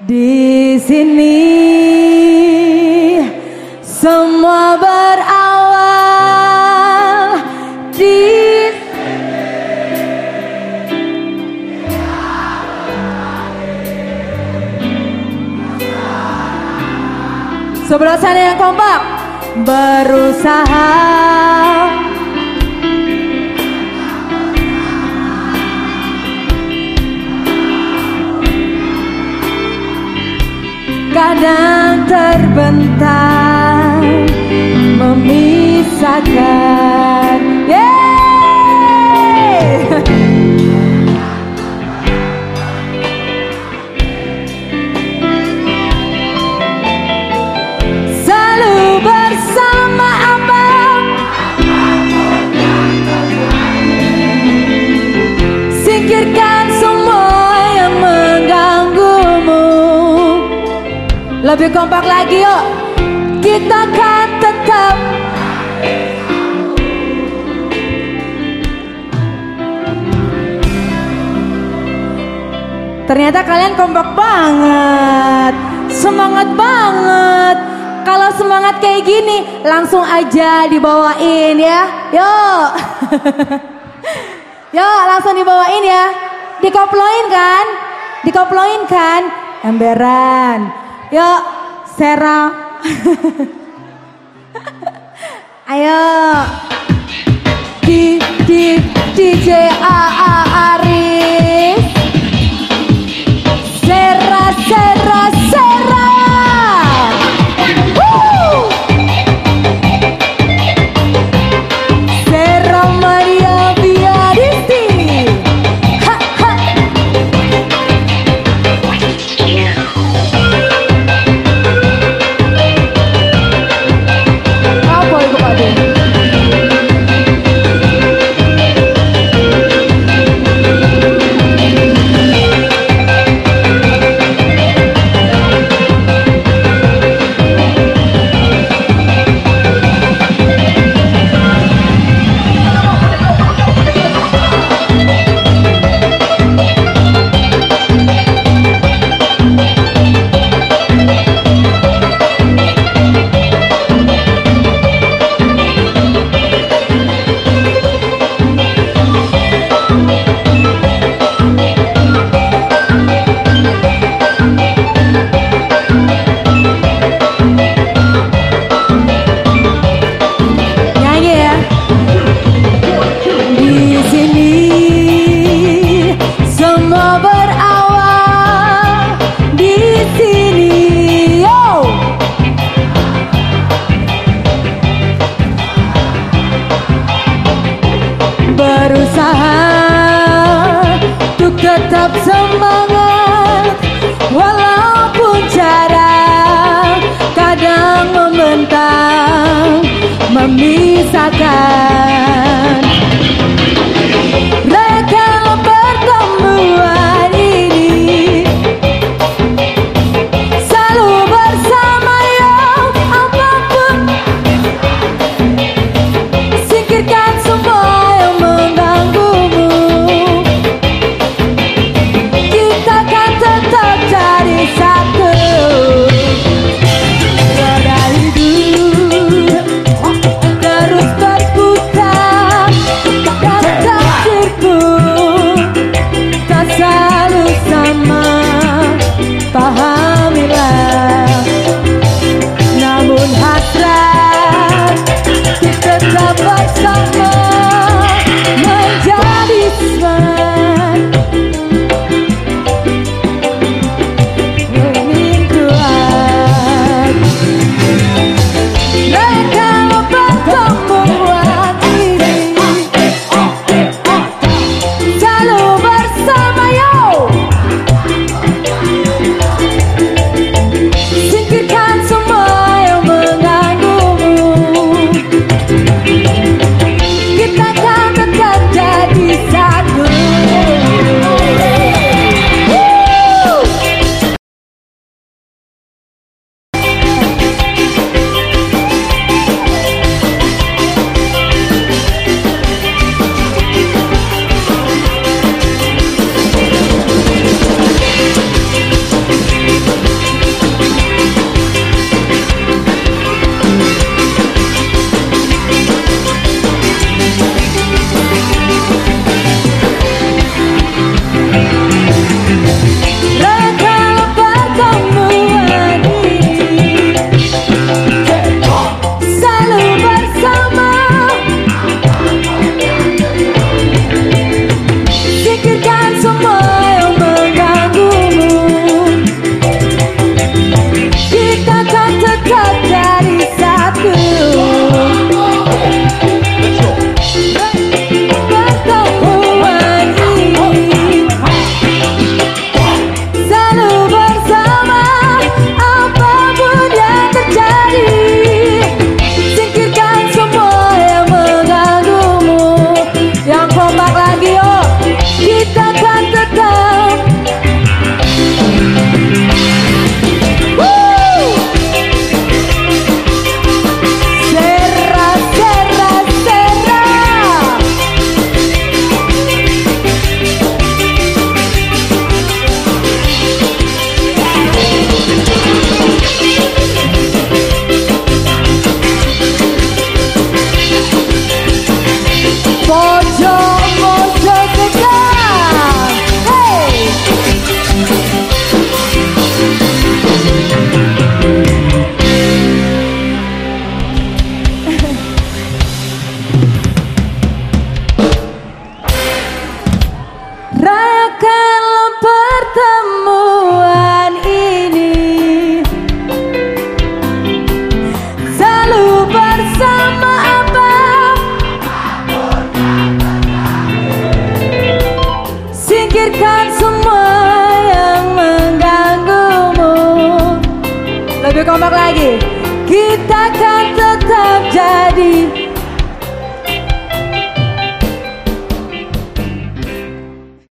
Di sini semua berawal di Sebelah sana yang kompak berusaha kadang terbentang memisahkan Lebih kompak lagi yuk. Kita akan tetap. Ternyata kalian kompak banget. Semangat banget. Kalau semangat kayak gini Langsung aja dibawain ya. Yuk. Yuk langsung dibawain ya. Dikoploin kan? Dikoploin kan? Emberan Yuk Sera Ayo. Di di DJ A A Aris berusaha Untuk tetap semangat Walaupun jarak Kadang membentang Memisahkan kompak lagi. Kita